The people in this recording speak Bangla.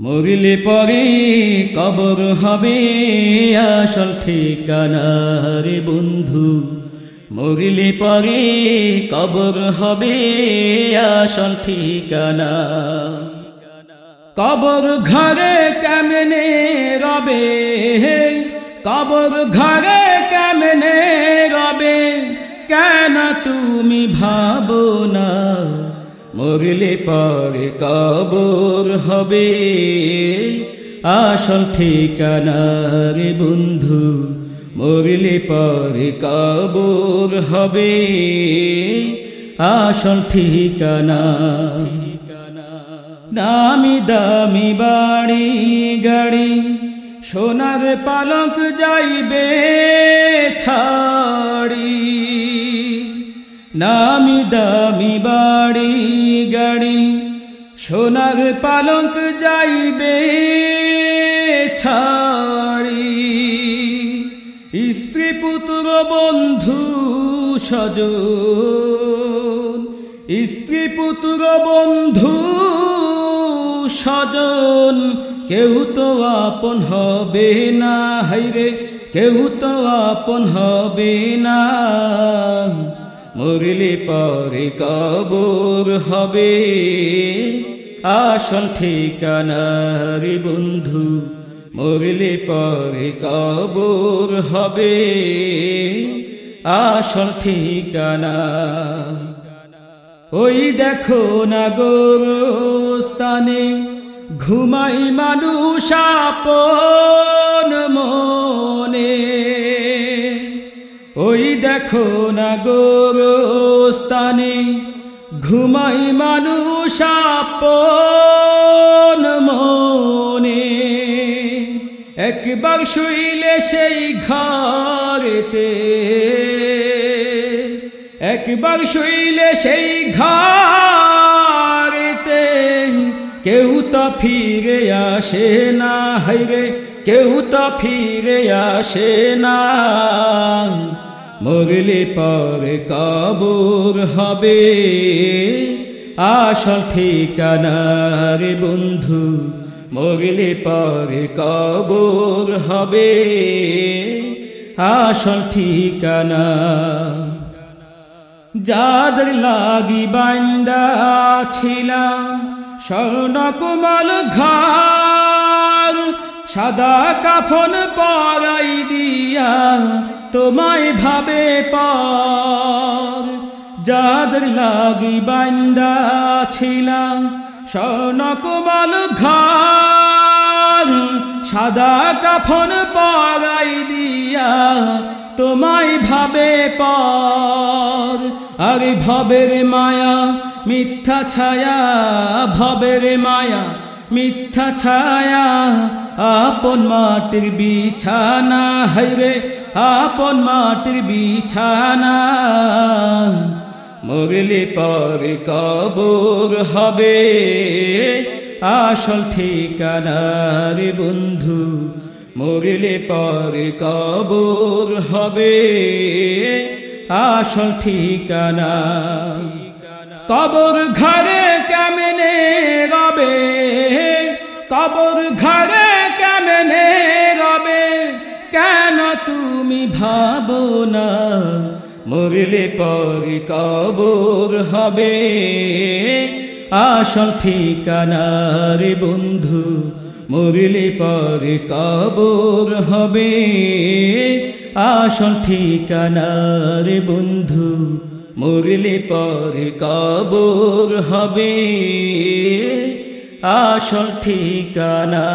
মরিলে পরে কবর হবে আসল ঠিকানা রে বন্ধু। মরিলে পরে কবর হবে আসল ঠিকানা। কবর ঘরে কেমনে রবে? কবর ঘরে কেমনে রবে? কেন তুমি ভাবো না মরলে পরে কবর হবে। আসল ঠিকানা বন্ধু মরলে পরে কবর হবে। আসল ঠিকানা নামি দামি বাড়ি গাড়ি, সোনার পালক যাইবে ছাড়ি। নামি দামি বাড়ি গাড়ি, সোনার পালক যাইবে ছাড়ি। স্ত্রী পুত্র বন্ধু সজন স্ত্রী পুত্র বন্ধু সজন কেউ তো আপন হবে না, হাইরে, কেউ তো আপন হবে না। মরলে পরে কবর হবে। আসল ঠিকানা রে বন্ধু, মরলে পরে কবর হবে। আসল ঠিকানা। ওই দেখো না গোরস্থানে ঘুমাই মানুষ আপন। দেখো না গোরস্থানে ঘুমাই মানুষ মনে। একবার শুইলে সেই ঘরেতে একবার শুইলে সেই ঘরেতে কেউ তো ফিরে আসে না হাইরে কেউ তো ফিরে আসে না। মরলে পরে কবর হবে। আসল ঠিকানা রে বন্ধু মরলে পরে কবর হবে। আসল ঠিকানা যাদের লাগি বান্দা ছিলাম, স্বর্ণ কোমল ঘর, সাদা কাফন পরাই দিয়া তোমায় ভাবে পর লাগি বান্দা ছিলাম স্বর্ণ কোমল ঘর, সাদা কাফন পরাই দিয়া তোমায় ভাবে পর। আরে ভবের মায়া, মিথ্যা ছায়া, ভবের মায়া, মিথ্যা ছায়া, আপন মাটির বিছানা হাইরে আপন মাটির বিছানা, মরলে পরে কবর হবে। আসল ঠিকানা রে বন্ধু, মরলে পরে কবর হবে। আসল ঠিকানা, কবর ঘরে ভাবো না মরলে পরে কবর হবে। আসল ঠিকানা রে বন্ধু, মরলে পরে কবর হবে। আসল ঠিকানা রে বন্ধু, মরলে পরে কবর হবে। আসল ঠিকানা